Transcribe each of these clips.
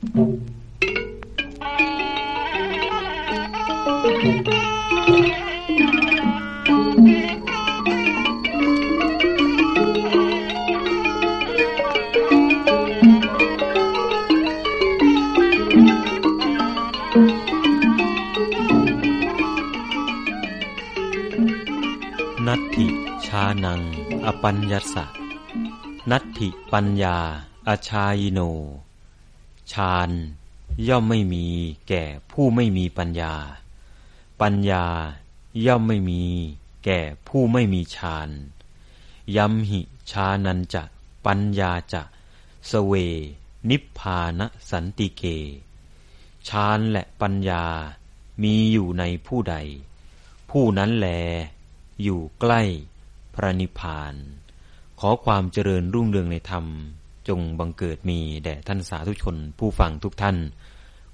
นัตถิชานัง อปัญญสะ นัตถิปัญญาอาชายโน ฌานย่อมไม่มีแก่ผู้ไม่มีปัญญา ปัญญาย่อมไม่มีแก่ผู้ไม่มีฌานยัมหิชานันจะปัญญาจะสเว นิพพานสันติเกฌานและปัญญามีอยู่ในผู้ใด ผู้นั้นแล อยู่ใกล้พระนิพพาน ขอความเจริญรุ่งเรืองในธรรม จงบังเกิดมีแด่ท่านสาธุชนผู้ฟังทุกท่าน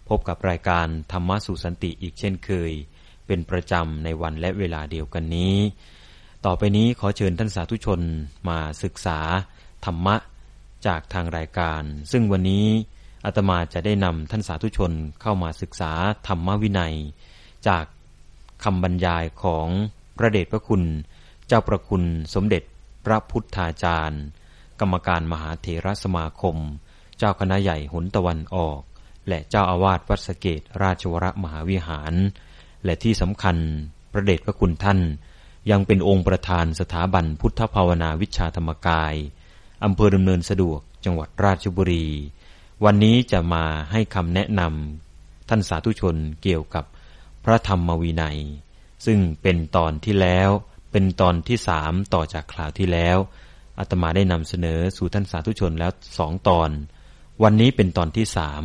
พบกับรายการธรรมะสู่สันติอีกเช่นเคย เป็นประจำในวันและเวลาเดียวกันนี้ ต่อไปนี้ขอเชิญท่านสาธุชนมาศึกษา ธรรมะจากทางรายการ ซึ่งวันนี้อาตมาจะได้นำท่านสาธุชนเข้ามาศึกษาธรรมวินัย จากคำบรรยายของพระเดชพระคุณ เจ้าประคุณสมเด็จพระพุทธาจารย์ กรรมการมหาเถรสมาคม เจ้าคณะใหญ่หนตะวันออก และเจ้าอาวาสวัดสเกตราชวรมหาวิหาร และที่สำคัญพระเดชพระคุณท่าน ยังเป็นองค์ประธานสถาบันพุทธภาวนาวิชาธรรมกายอำเภอดำเนินสะดวกจังหวัดราชบุรี วันนี้จะมาให้คำแนะนำท่านสาธุชนเกี่ยวกับพระธรรมวินัย ซึ่งเป็นตอนที่แล้วเป็นตอนที่สามต่อจากคราวที่แล้ว อาตมาได้นำเสนอสู่ท่านสาธุชนแล้วสองตอน วันนี้เป็นตอนที่สาม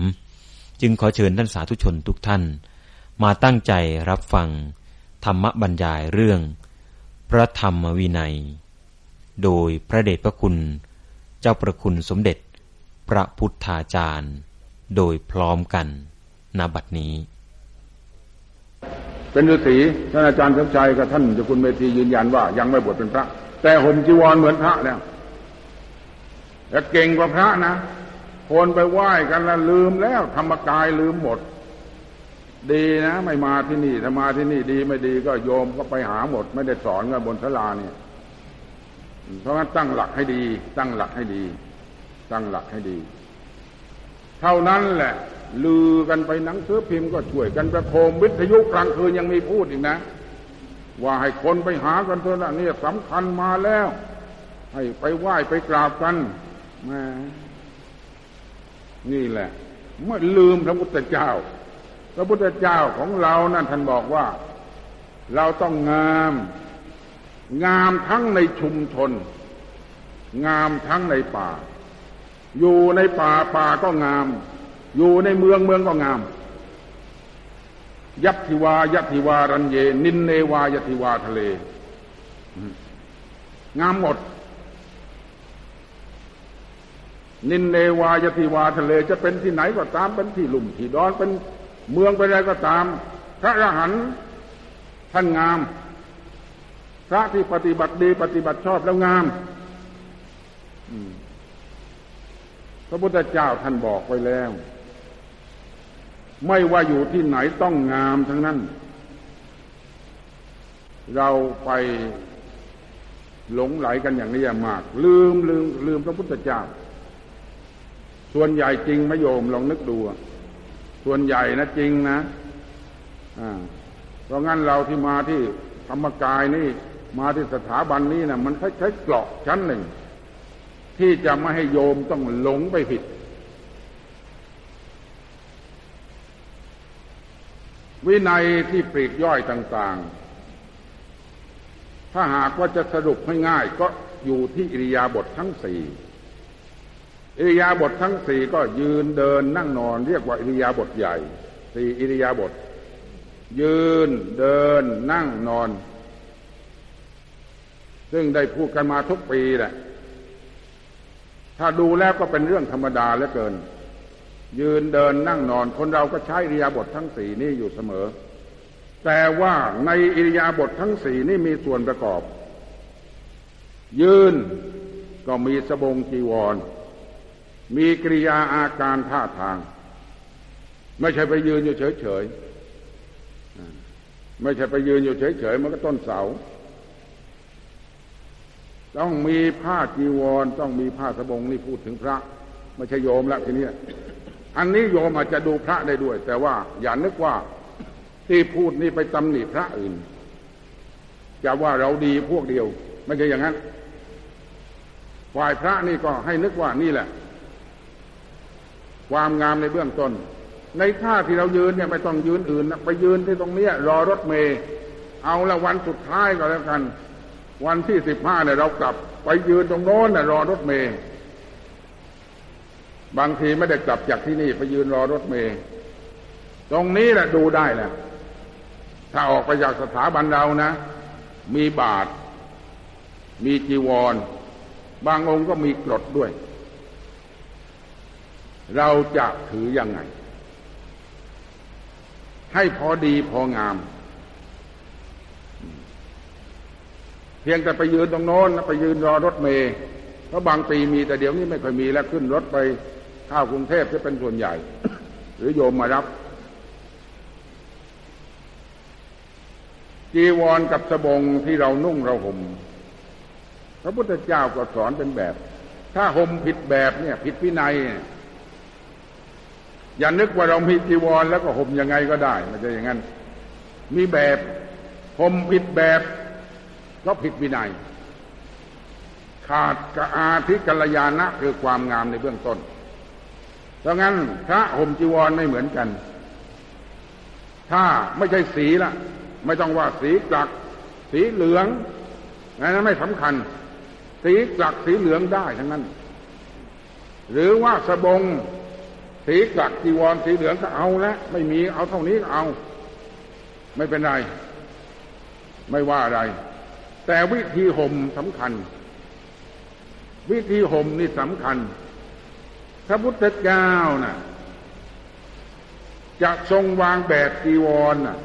จึงขอเชิญท่านสาธุชนทุกท่าน มาตั้งใจรับฟัง ธรรมบรรยายเรื่อง พระธรรมวินัย โดยพระเดชพระคุณ เจ้าประคุณสมเด็จ พระพุทธาจารย์ โดยพร้อมกันณบัดนี้ เป็นฤาษีท่านอาจารย์สมชัยกับท่านเจ้าคุณเมธียืนยันว่ายังไม่บวชเป็นพระ แต่ห่มจีวรเหมือนพระแล้วและเก่งกว่าพระนะคนไปไหว้กันแล้วลืมแล้ว ธรรมกายลืมหมด ดีนะ ไม่มาที่นี่ถ้ามาที่นี่ดีไม่ดีก็โยมก็ไปหาหมด ไม่ได้สอนกันบนศาลาเนี่ยเพราะงั้นตั้งหลักให้ดี ตั้งหลักให้ดี ตั้งหลักให้ดี เท่านั้นแหละ ลือกันไปหนังสือพิมพ์ก็ช่วยกันประโคมวิทยุกลางคืนยังมีพูดอีกนะ ว่าให้คนไปหากันเถอะนะเนี่ยสำคัญมาแล้ว ให้ไปไหว้ไปกราบกันแม่นี่แหละ เมื่อลืมพระพุทธเจ้า พระพุทธเจ้าของเรานั่นท่านบอกว่า เราต้องงาม งามทั้งในชุมชน งามทั้งในป่า อยู่ในป่าป่าก็งาม อยู่ในเมืองเมืองก็งาม ยัตถิวายัตถิวารันเย นินเนวายัตถิวาทะเล งามหมด นินเนวายติวาทะเล จะเป็นที่ไหนก็ตามเป็นที่ลุ่มที่ดอนเป็นเมืองไปอะไรก็ตาม พระอรหันต์ท่านงาม พระที่ปฏิบัติดี ปฏิบัติชอบแล้วงามพระพุทธเจ้าท่านบอกไว้แล้ว ไม่ว่าอยู่ที่ไหนต้องงามทั้งนั้น เราไปหลงไหลกันอย่างนี้มาก ลืมลืมลืมพระพุทธเจ้า ส่วนใหญ่จริงมโยมลองนึกดู ส่วนใหญ่นะจริงนะอ่าเพราะงั้นเราที่มาที่ธรรมกายนี่มาที่สถาบันนี้นะมันใช้เกราะชั้นหนึ่ง ที่จะไม่ให้โยมต้องหลงไปผิด วินัยที่ปลีกย่อยต่างๆ ถ้าหากว่าจะสรุปให้ง่ายก็อยู่ที่อิริยาบถททั้งสี่อิริยาบถททั้งสี่ก็ยืนเดินนั่งนอน เรียกว่าอิริยาบถใหญ่สี่อิริยาบถยืนเดินนั่งนอน ซึ่งได้พูดกันมาทุกปีแหละถ้าดูแล้วก็เป็นเรื่องธรรมดาเหลือเกิน ยืนเดินนั่งนอน คนเราก็ใช้อิริยาบถททั้งสี่นี้อยู่เสมอ แต่ว่าในอิริยาบถททั้งสี่นี่มีส่วนประกอบ ยืนก็มีสบงจีวร มีกริยาอาการท่าทาง ไม่ใช่ไปยืนอยู่เฉยๆไม่ใช่ไปยืนอยู่เฉยๆมันก็ต้นเสาต้องมีผ้าจีวร ต้องมีผ้าสบงนี่พูดถึงพระ ไม่ใช่โยมละทีนี้ อันนี้โยมอาจจะดูพระได้ด้วย แต่ว่าอย่านึกว่าที่พูดนี่ไปตำหนิพระอื่นจะว่าเราดีพวกเดียว ไม่ใช่อย่างนั้นฝ่ายพระนี่ก็ให้นึกว่านี่แหละ ความงามในเบื้องต้น ในท่าที่เรายืนเนี่ยไม่ต้องยืนอื่นนะไปยืนที่ตรงนี้รอรถเมย์เอาละวันสุดท้ายก็แล้วกัน วันที่สิบห้าเนี่ยเรากลับ ไปยืนตรงโน้นน่ะรอรถเมย์ บางทีไม่ได้กลับจากที่นี่ไปยืนรอรถเมย์ตรงนี้แหละดูได้แหละถ้าออกไปจากสถาบันเรานะ มีบาท มีจีวร บางองค์ก็มีกรดด้วย เราจะถือยังไง ให้พอดีพองาม เพียงแต่ไปยืนตรงโน้นไปยืนรอรถเมย์เพราะบางปีมีแต่เดี๋ยวนี้ไม่ค่อยมีแล้วขึ้นรถไป ข้าวกรุงเทพจะเป็นส่วนใหญ่ หรือโยมมารับ จีวรกับสบงที่เรานุ่งเราห่มพระพุทธเจ้าก็สอนเป็นแบบ ถ้าห่มผิดแบบเนี่ย ผิดวินัย อย่านึกว่าเรามีจีวรแล้วก็ห่มยังไงก็ได้ม่ใช่อย่างนั้น มีแบบห่มผิดแบบก็ผิดวินัยขาดกอาธิกัลยาณะคือความงามในเบื้องต้น ดังนั้นพระห่มจีวรไม่เหมือนกัน ถ้าไม่ใช่สีละไม่ต้องว่าสีกลัก สีเหลืองนั้นไม่สำคัญ สีกลักสีเหลืองได้ทั้งนั้น หรือว่าสบง สีกลักจีวรสีเหลืองก็เอาแล้วไม่มีเอาเท่านี้ก็เอา ไม่เป็นไร ไม่ว่าอะไร แต่วิธีห่มสำคัญ วิธีห่มนี่สำคัญ ระพุทธเจ้านะ่ะ จะทรงวางแบบจีวรน่ะ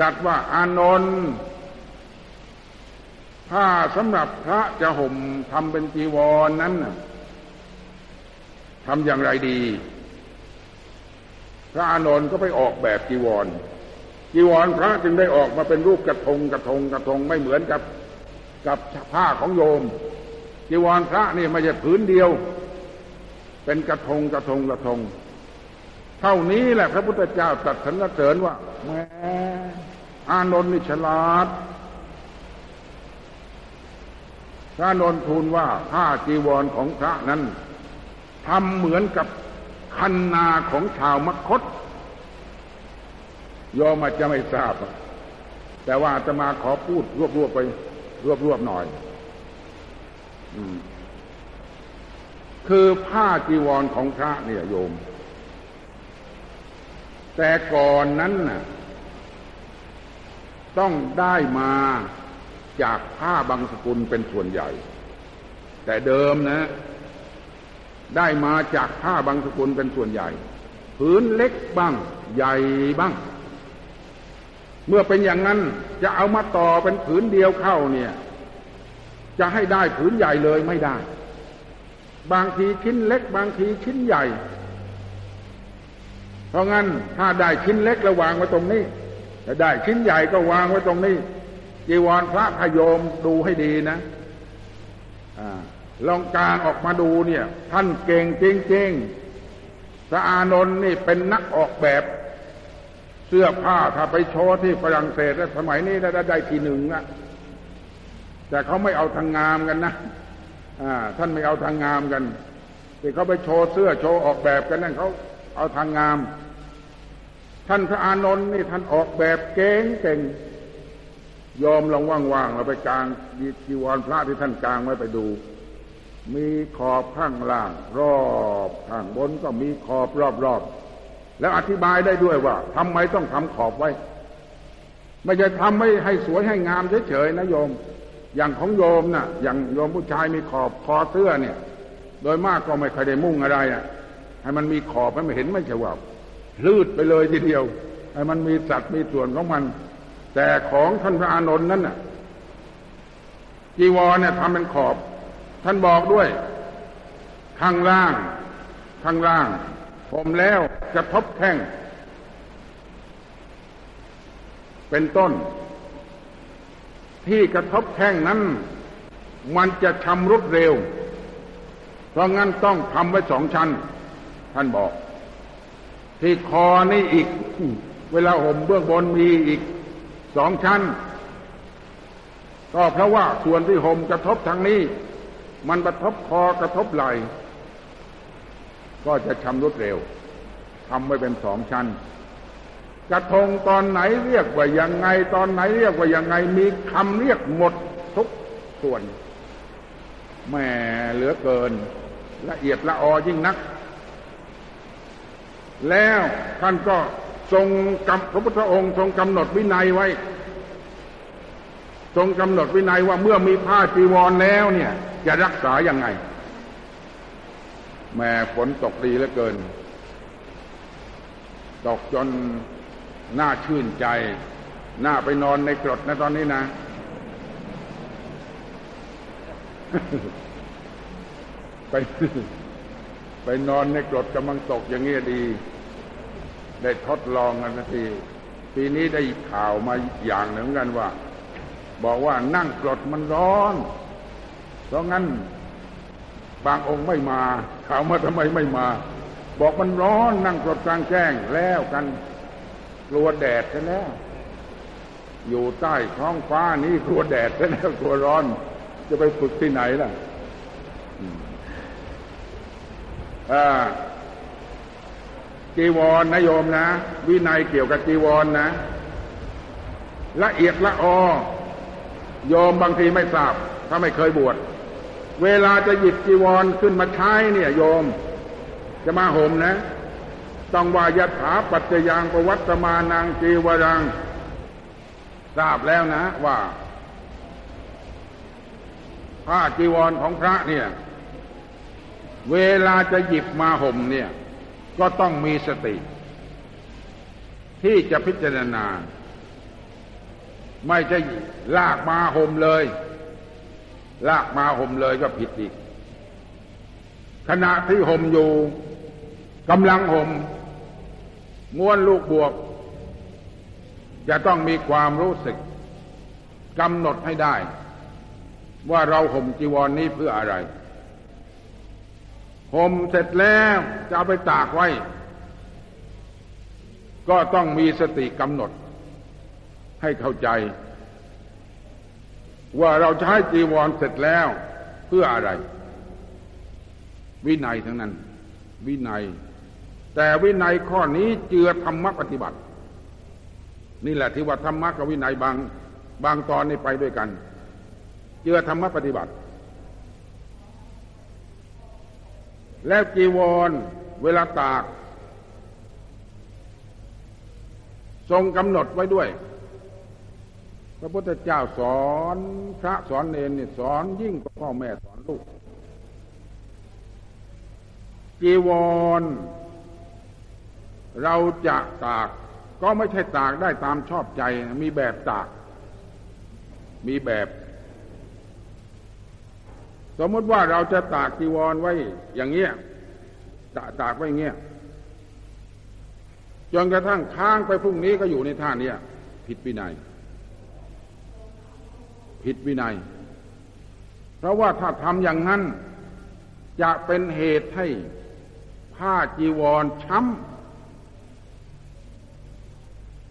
จัดว่าอานนท์ผ้าสำหรับพระจะห่มทำเป็นจีวรนนั้นน่ะทำอย่างไรดี พระอานนท์ก็ไปออกแบบจีวร จีวรพระจึงได้ออกมาเป็นรูปกระทงกระทงกระทงไม่เหมือนกับ กับผ้าของโยม จีวรพระนี่ไม่ใช่ผืนเดียว เป็นกระทงกระทงกระทง เท่านี้แหละพระพุทธเจ้าตรัสสรรเสริญว่าแม่อานนท์นี่ฉลาดพระนนทูลว่าผ้าจีวรของพระนั้นทำเหมือนกับคันนาของชาวมคตยอมอาจจะไม่ทราบ แต่ว่าจะมาขอพูดรวบๆไปรวบๆหน่อย คือผ้าจีวรของพระเนี่ยโยม แต่ก่อนนั้นน่ะ ต้องได้มาจากผ้าบางสกุลเป็นส่วนใหญ่ แต่เดิมนะ ได้มาจากผ้าบางสกุลเป็นส่วนใหญ่ผืนเล็กบ้าง ใหญ่บ้าง เมื่อเป็นอย่างนั้นจะเอามาต่อเป็นผืนเดียวเข้าเนี่ย จะให้ได้ผืนใหญ่เลยไม่ได้ บางทีชิ้นเล็ก บางทีชิ้นใหญ่ เพราะงั้นถ้าได้ชิ้นเล็กระวางไว้ตรงนี้ถ้าได้ชิ้นใหญ่ก็วางไว้ตรงนี้จีวรพระพยมดูให้ดีนะอลองการออกมาดูเนี่ย ท่านเก่งจริงๆสะอานนท์นี่เป็นนักออกแบบ เสื้อผ้าถ้าไปโชว์ที่ฝรั่งเศสแล้วสมัยนี้ได้ได้ทีหนึ่งนะ แต่เขาไม่เอาทางงามกันนะท่านไม่เอาทางงามกันที่เขาไปโชว์เสื้อโชว์ออกแบบกันนั่นเขาเอาทางงาม ท่านพระอานนท์นี่ท่านออกแบบเก่งเก่งยอมลองว่างๆเราไปกลางจีวรพระที่ท่านกลางไว้ไปดู มีขอบข้างล่าง รอบข้างบนก็มีขอบรอบๆแล้วอธิบายได้ด้วยว่าทำไมต้องทำขอบไว้ ไม่ใช่ทำไม่ให้สวยให้งามเฉยๆนะโยม อย่างของโยมนะ่ะ อย่างโยมผู้ชายมีขอบคอเสื้อเนี่ย โดยมากก็ไม่เคยได้มุ่งอะไรอะให้มันมีขอบให้มันเห็นไม่ใช่ว่าลืดไปเลยทีเดียวให้มันมีสัตว์มีส่วนของมัน แต่ของท่านพระอานนท์นั้นน่ะจีวรเนี่ยทำเป็นขอบ ท่านบอกด้วย ข้างล่าง ข้างล่าง ผมแล้วกระทบแข้งเป็นต้น ที่กระทบแข้งนั้น มันจะชำรุดเร็ว เพราะงั้นต้องทำไว้สองชั้น ท่านบอก ที่คอนี่อีก เวลาห่มเบื้องบนมีอีกสองชั้น ก็เพราะว่าส่วนที่ห่มกระทบทางนี้ มันกระทบคอกระทบไหลก็จะชำรุดเร็วทำไว้เป็นสองชั้น กระทงตอนไหนเรียกว่ายังไง ตอนไหนเรียกว่ายังไง มีคำเรียกหมดทุกส่วนแม่เหลือเกิน ละเอียดละออยิ่งนัก แล้วท่านก็ทรงกำพระพุทธองค์ทรงกำหนดวินัยไว้ ทรงกำหนดวินัยว่าเมื่อมีผ้าจีวรแล้วเนี่ย จะรักษายังไงแม่ฝนตกดีเหลือเกิน ตกจน น่าชื่นใจ น่าไปนอนในกรดนะตอนนี้นะ ไปไปนอนในกรดกำลังตกอย่างเงี้ยดี ได้ทดลองกันสักทีปีนี้ได้ข่าวมาอย่างหนึ่งกันว่า บอกว่านั่งกรดมันร้อน เพราะงั้นบางองค์ไม่มาถามว่าทำไมไม่มา บอกมันร้อนนั่งกรดกลางแจ้งแล้วกัน กลัวแดดซะแล้ว อยู่ใต้ท้องฟ้านี้กลัวแดดซะแล้วกลัวร้อน จะไปฝึกที่ไหนล่ะจีวรนะโยมนะ วินัยเกี่ยวกับจีวรนนะ ละเอียดละออโยมบางทีไม่ทราบ ถ้าไม่เคยบวชเวลาจะหยิบจีวรขึ้นมาใช้เนี่ย โยม จะมาห่มนะ ต้องว่ายถาปัจจยังประวัตมานังจีวรัง ทราบแล้วนะว่าผ้าจีวรของพระเนี่ย เวลาจะหยิบมาห่มเนี่ย ก็ต้องมีสติ ที่จะพิจารณา ไม่จะลากมาห่มเลย ลากมาห่มเลยก็ผิดอีกขณะที่ห่มอยู่กำลังห่ม ม้วนลูกบวก จะต้องมีความรู้สึกกำหนดให้ได้ ว่าเราห่มจีวรนนี้เพื่ออะไร ห่มเสร็จแล้วจะเอาไปตากไว้ ก็ต้องมีสติกำหนด ให้เข้าใจ ว่าเราใช้จีวรเสร็จแล้วเพื่ออะไร วินัยทั้งนั้น วินัย แต่วินัยข้อนี้เจือธรรมปฏิบัติ นี่แหละที่ว่าธรรมะกับวินัยบางบางตอนนี่ไปด้วยกัน เจือธรรมปฏิบัติ แล้วจีวรเวลาตาก ทรงกำหนดไว้ด้วย พระพุทธเจ้าสอนพระสอนเนรนี่สอนยิ่งกว่าพ่อแม่สอนลูกจีวร เราจะตากก็ไม่ใช่ตากได้ตามชอบใจ มีแบบตาก มีแบบ สมมติว่าเราจะตากจีวรไว้อย่างเงี้ยตากตากไว้เงี้ยจนกระทั่งค้างไปพรุ่งนี้ก็อยู่ในท่านี้ผิดวินัย ผิดวินัย เพราะว่าถ้าทำอย่างนั้น จะเป็นเหตุให้ผ้าจีวรช้ำ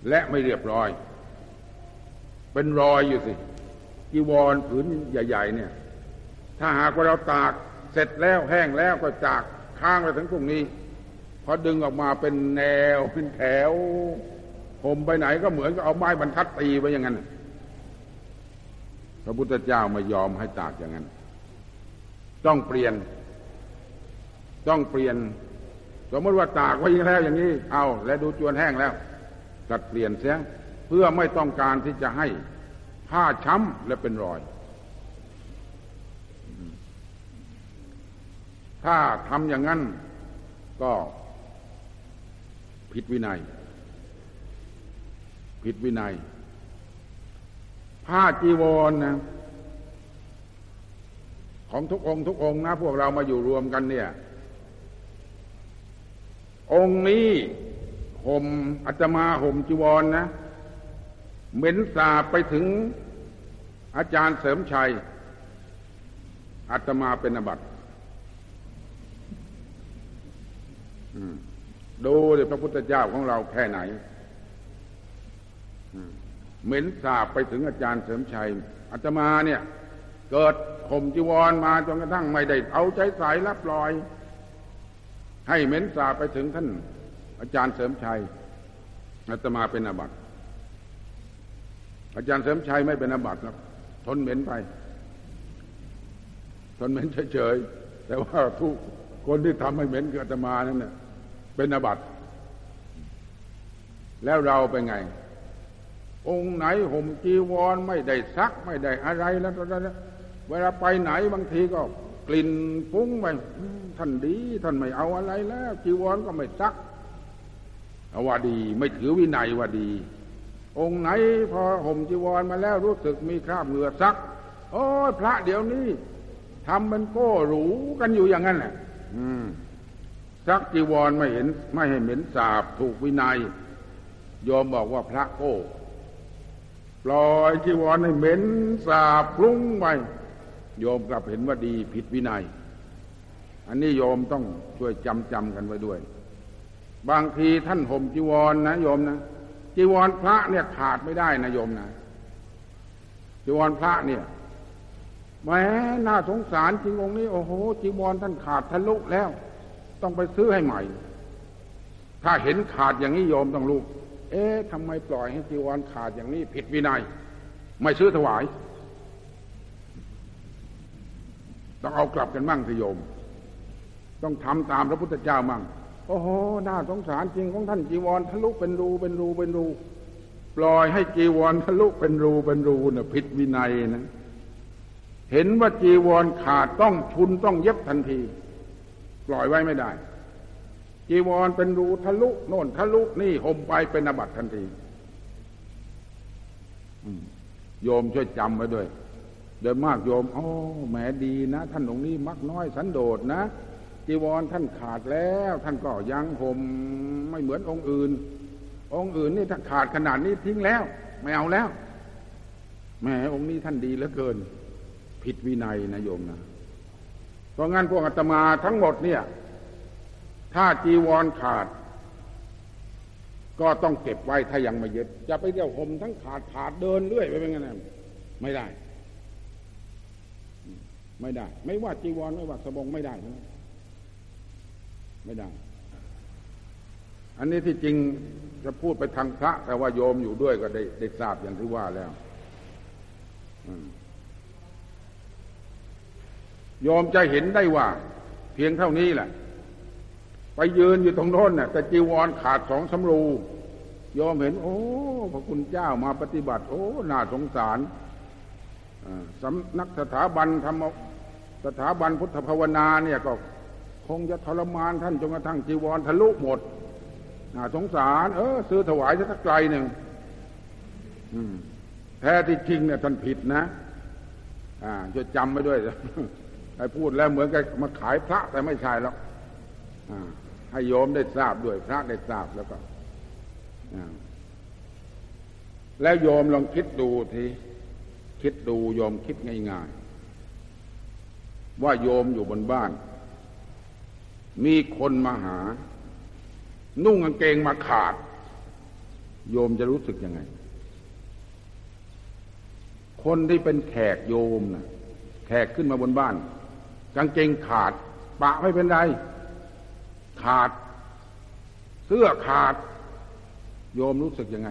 และไม่เรียบร้อย เป็นรอยอยู่สิจีวรผืนใหญ่ ๆ เนี่ย ถ้าหากว่าเราตากเสร็จแล้วแห้งแล้วก็จากค้างไปถึงพรุ่งนี้พอดึงออกมาเป็นแนวเป็นแถวผมไปไหนก็เหมือนกับเอาไม้บรรทัดตีไปอย่างนั้นพระพุทธเจ้าไม่ยอมให้ตากอย่างนั้น ต้องเปลี่ยน ต้องเปลี่ยน สมมติว่าตากไว้แล้วอย่างนี้ เอา และดูจวนแห้งแล้ว ตัดเปลี่ยนเสียเพื่อไม่ต้องการที่จะให้ผ้าช้ำและเป็นรอย ถ้าทำอย่างนั้นก็ผิดวินัย ผิดวินัย ผ้าจีวรนะ ของทุกองค์ทุกองค์นะ พวกเรามาอยู่รวมกันเนี่ย องค์นี้ ห่มอาตมาห่มจีวรนนะ เหม็นสาไปถึงอาจารย์เสริมชัยอาตมาเป็นอบัติดูเลยพระพุทธเจ้าของเราแค่ไหนเหม็นสาบไปถึงอาจารย์เสริมชัยอาตมาเนี่ย เกิดข่มจีวรมาจนกระทั่งไม่ได้เอาใจใส่รับรอย ให้เหม็นสาบไปถึงท่าน อาจารย์เสริมชัยอาตมาเป็นอาบัติอาจารย์เสริมชัยไม่เป็นอาบัติครับทนเหม็นไป ทนเหม็นเฉยๆแต่ว่าทุกคนที่ทำให้เหม็นคืออาตมานั่นเนี่ยเป็นอาบัติแล้วเราเป็นไง องค์ไหนห่มจีวรไม่ได้ซักไม่ได้อะไรแล้วแล้วเวลาไปไหนบางทีก็กลิ่นฟุ้งไปท่านดี ท่านไม่เอาอะไรแล้วจีวรก็ไม่ซัก ว่าดี ไม่ถือวินัยว่าดี องค์ไหนพอห่มจีวรมาแล้วรู้สึกมีคราบเหงื่อซัก โอ้ยพระเดี๋ยวนี้ทำมันโก้หรูกันอยู่อย่างนั้นแหละซักจีวรไม่เห็น ไม่ให้เหม็นสาบถูกวินัยยอมบอกว่าพระโก้ปล่อยจีวรให้เหม็นสาบพลุ้งไปโยมกลับเห็นว่าดีผิดวินัย อันนี้โยมต้องช่วยจำจำกันไว้ด้วย บางทีท่านห่มจีวรนนะโยมนะจีวรพระเนี่ยขาดไม่ได้นะโยมนะจีวรพระเนี่ยแม้น่าสงสารจริงองค์นี้ โอ้โหจีวรท่านขาดทะลุแล้ว ต้องไปซื้อให้ใหม่ ถ้าเห็นขาดอย่างนี้โยมต้องรู้เอ๊ะทำไมปล่อยให้จีวรขาดอย่างนี้ ผิดวินัย ไม่ซื้อถวาย ต้องเอากลับกันมั่งสิโยม ต้องทำตามพระพุทธเจ้ามั่ง โอ้โหน่าสงสารจริงของท่านจีวรทะลุเป็นรูเป็นรูเป็นรู ปล่อยให้จีวรทะลุเป็นรูเป็นรูเนะ่ะผิดวินัยนะ เห็นว่าจีวรขาดต้องชุนต้องเย็บทันที ปล่อยไว้ไม่ได้ จีวรเป็นรูทะลุโน่นทะลุนี่ห่มไปเป็นอบัตทันทีโยมช่วยจำไว้ด้วยโดยมากโยมโอ้แหมดีนะ ท่านองค์นี้มักน้อยสันโดษนะ จีวรท่านขาดแล้วท่านก็ยังห่มไม่เหมือนองค์อื่น องค์อื่นนี่ถ้าขาดขนาดนี้ทิ้งแล้ว ไม่เอาแล้วแม่องค์นี้ท่านดีเหลือเกิน ผิดวินัยนะโยมนะเพราะงั้นพวกอาตมาทั้งหมดเนี่ย ถ้าจีวรขาด ก็ต้องเก็บไว้ถ้ายังไม่เย็บจะไปเดี่ยวห่มทั้งขาดขาดเดินเรื่อยไปเป็นไงไม่ได้ ไม่ได้ ไม่ว่าจีวรไม่ว่าสบงไม่ได้ ไม่ได้ อันนี้ที่จริงจะพูดไปทางพระ แต่ว่าโยมอยู่ด้วยก็ได้ได้ทราบอย่างที่ว่าแล้วโยมจะเห็นได้ว่า เพียงเท่านี้แหละ ไปยืนอยู่ตรงโน้นน่ะ แต่จีวรขาดสองสำรูโยมเห็น โอ้ พระคุณเจ้ามาปฏิบัติ โอ้ น่าสงสารสำนักสถาบันธรรมสถาบันพุทธภาวนาเนี่ยก็ คงจะทรมานท่านจนกระทั่งจีวรทะลุหมดน่าสงสาร เออ ซื้อถวายสักไกลหนึ่งแท้ที่จริงเนี่ยท่านผิดนะ อ่าจะจำไว้ด้วยไอ้พูดแล้วเหมือนกับมาขายพระแต่ไม่ใช่แล้วให้โยมได้ทราบด้วยพระได้ทราบแล้วก็แล้วโยมลองคิดดูทีคิดดูโยมคิดง่ายๆ ว่าโยมอยู่บนบ้าน มีคนมาหา นุ่งกางเกงมาขาด โยมจะรู้สึกยังไง คนที่เป็นแขกโยมนะแขกขึ้นมาบนบ้าน กางเกงขาด ปะไม่เป็นไร ขาด เสื้อขาด โยมรู้สึกยังไง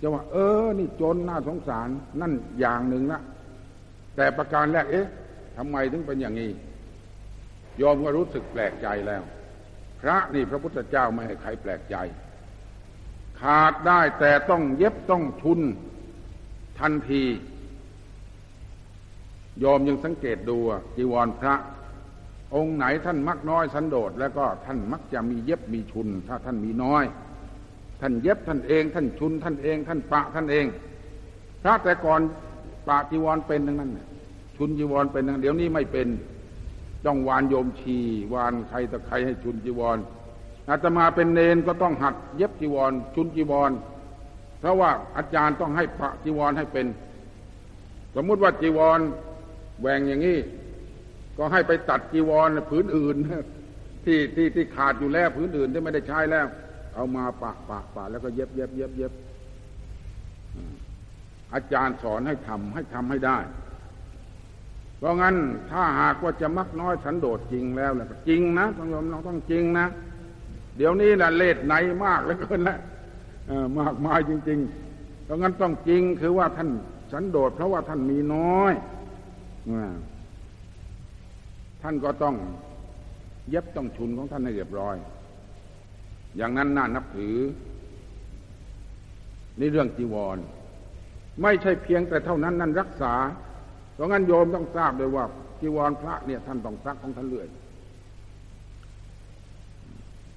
จะว่า เออ นี่จนน่าสงสารนั่นอย่างหนึ่งละแต่ประการแรก เอ๊ะทำไมถึงเป็นอย่างนี้ ยอมก็รู้สึกแปลกใจแล้ว พระนี่พระพุทธเจ้าไม่ให้ใครแปลกใจ ขาดได้แต่ต้องเย็บต้องชุนทันที ยอมยังสังเกตดูจีวรพระ องค์ไหนท่านมักน้อยสันโดษแล้วก็ท่านมักจะมีเย็บมีชุน ถ้าท่านมีน้อย ท่านเย็บท่านเอง ท่านชุน ท่านเอง ท่านปะท่านเอง พระแต่ก่อนปะจีวรเป็นทั้งนั้นชุนจีวรเป็นทั้งเดี๋ยวนี้ไม่เป็น ต้องวานโยมชีวานใครตะใครให้ชุนจีวรอาตมาเป็นเนนก็ต้องหัดเย็บจีวร ชุนจีวร เพราะว่าอาจารย์ต้องให้ปะจีวรให้เป็น สมมุติว่าจีวรแหวงอย่างนี้ ก็ให้ไปตัดจีวรผืนอื่นที่ที่ที่ขาดอยู่แล้วผืนอื่นที่ไม่ได้ใช้แล้ว เอามาปะปะปะแล้วก็เย็บเย็บเย็บเย็บอาจารย์สอนให้ทำให้ทำให้ได้ เพราะงั้นถ้าหากว่าจะมักน้อยสันโดษจริงแล้วแหล้วจริงนะต้องยอมเราต้องจริงนะ เดี๋ยวนี้นะเลดไหนมากแล้วกินแล้วมากมายจริง ๆ เพราะงั้นต้องจริงคือว่าท่านสันโดษเพราะว่าท่านมีน้อยท่านก็ต้องเย็บต้องชุนของท่านให้เรียบร้อย อย่างนั้นน่านับถือในเรื่องจีวร ไม่ใช่เพียงแต่เท่านั้นนั่นรักษา ราะงั้นโยมต้องทราบเลยว่าจีวรพระเนี่ยท่านต้องซักของท่านเรื่อย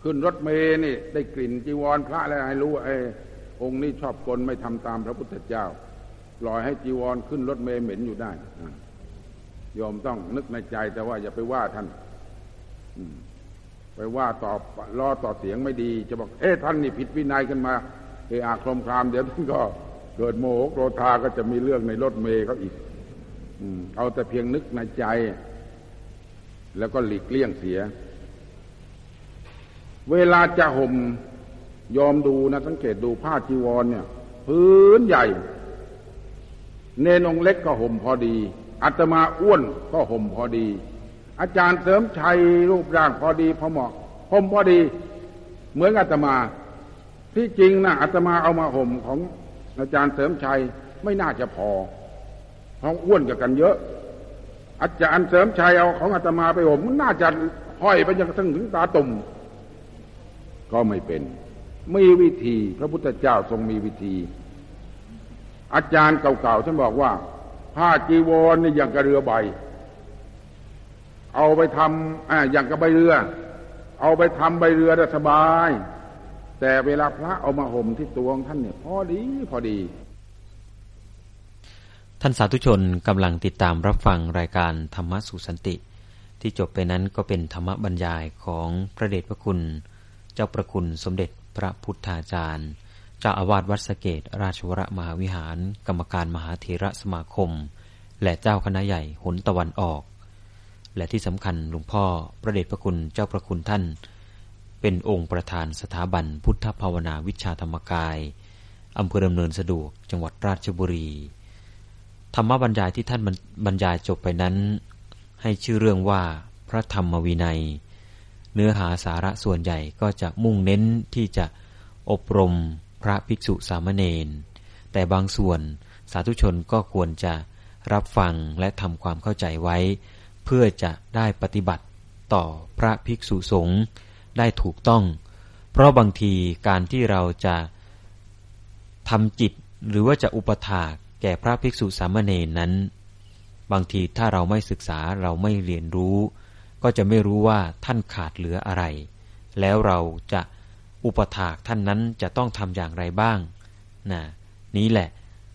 ขึ้นรถเมย์นี่ ได้กลิ่นจีวรพระแล้วให้รู้ไอ้องค์นี้ชอบกลไม่ทำตามพระพุทธเจ้าปล่อยให้จีวรขึ้นรถเมย์เหม็นอยู่ได้โยมต้องนึกในใจแต่ว่าอย่าไปว่าท่านไปว่าตอบรอต่อเสียงไม่ดี จะบอกเอ๊ะท่านนี่ผิดวินัยกันมาเออาครมครามเดี๋ยวท่านก็เกิดโมโหโกรธาก็จะมีเรื่องในรถเมย์เขาอีก เอาแต่เพียงนึกในใจ แล้วก็หลีกเลี่ยงเสีย เวลาจะห่มยอมดูนะ สังเกตดูผ้าจีวรเนี่ย พื้นใหญ่ เนนองเล็กก็ห่มพอดีอาตมาอ้วนก็ห่มพอดี อาจารย์เสริมชัยรูปร่างพอดีพอเหมาะห่มพอดี เหมือนอาตมา ที่จริงนะอาตมาเอามาห่มของอาจารย์เสริมชัยไม่น่าจะพอ เพราะอ้วนกับกันเยอะ อาจารย์เสริมชัยเอาของอาตมาไปห่มมันน่าจะห้อยไปยังถึงถึงตาตุ่มก็ไม่เป็น มีวิธีพระพุทธเจ้าทรงมีวิธี อาจารย์เก่าๆท่านบอกว่า ผ้าจีวรนี่อย่างกระเรือใบ เอาไปทำอ่าอย่างกระใบเรือ เอาไปทำใบเรือได้สบาย แต่เวลาพระเอามาห่มที่ตัวของท่านเนี่ยพอดีพอดี ท่านสาธุชนกำลังติดตามรับฟังรายการธรรมะสุสันติ ที่จบไปนั้นก็เป็นธรรมบรรยายของพระเดชพระคุณ เจ้าประคุณสมเด็จพระพุทธาจารย์เจ้าอาวาสวัดสเกตราชวรมหาวิหาร กรรมการมหาเถระสมาคม และเจ้าคณะใหญ่หนตะวันออก และที่สำคัญหลวงพ่อพระเดชพระคุณเจ้าพระคุณท่าน เป็นองค์ประธานสถาบันพุทธภาวนาวิชาธรรมกายอำเภอดำเนินสะดวกจังหวัดราชบุรี ธรรมบรรยายที่ท่านบรรยายจบไปนั้น ให้ชื่อเรื่องว่าพระธรรมวินัย เนื้อหาสาระส่วนใหญ่ก็จะมุ่งเน้นที่จะอบรมพระภิกษุสามเณรแต่บางส่วนสาธุชนก็ควรจะรับฟังและทำความเข้าใจไว้ เพื่อจะได้ปฏิบัติต่อพระภิกษุสงฆ์ได้ถูกต้อง เพราะบางทีการที่เราจะทำจิตหรือว่าจะอุปถาก แก่พระภิกษุสามเณรนั้น บางทีถ้าเราไม่ศึกษาเราไม่เรียนรู้ ก็จะไม่รู้ว่าท่านขาดเหลืออะไร แล้วเราจะอุปถากท่านนั้นจะต้องทำอย่างไรบ้างนะนี้แหละ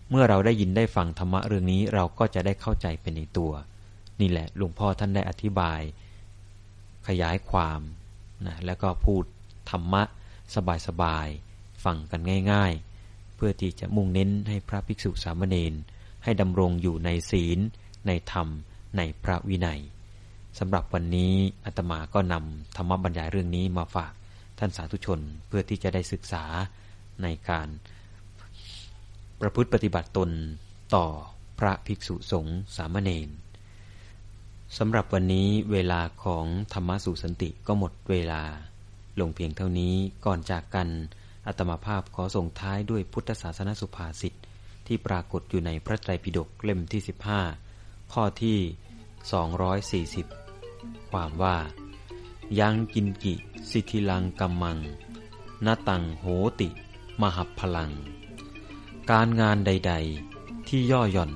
เมื่อเราได้ยินได้ฟังธรรมะเรื่องนี้เราก็จะได้เข้าใจเป็นในตัว นี่แหละหลวงพ่อท่านได้อธิบาย ขยายความนะแล้วก็พูดธรรมะสบายๆฟังกันง่าย ๆ เพื่อที่จะมุ่งเน้นให้พระภิกษุสามเณรให้ดำรงอยู่ในศีล ในธรรม ในพระวินัยสำหรับวันนี้อาตมาก็นำธรรมบรรยายเรื่องนี้มาฝากท่านสาธุชนเพื่อที่จะได้ศึกษาในการประพฤติปฏิบัติตนต่อพระภิกษุสงฆ์สามเณรสำหรับวันนี้เวลาของธรรมสุสันติก็หมดเวลา ลงเพียงเท่านี้ก่อนจากกัน อัตมาภาพขอส่งท้ายด้วยพุทธศาสนสุภาษิตที่ปรากฏอยู่ในพระไตรปิฎกเล่มที่ 15 ข้อที่ 240 ความว่า ยังกินกิ สิทิลังกัมมังนาตังโหติ มหับพลัง การงานใด ๆ ที่ย่อหย่อน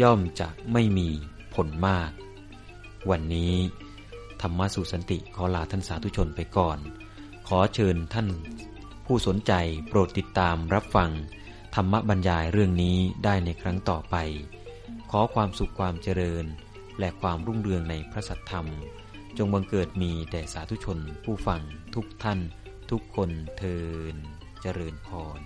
ย่อมจะไม่มีผลมาก วันนี้ ธรรมสุสันติขอลาท่านสาธุชนไปก่อน ขอเชิญท่าน ผู้สนใจโปรดติดตามรับฟัง ธรรมบรรยายเรื่องนี้ได้ในครั้งต่อไป ขอความสุขความเจริญ และความรุ่งเรืองในพระสัทธรรม จงบังเกิดมีแต่สาธุชนผู้ฟังทุกท่าน ทุกคนเทินเจริญพร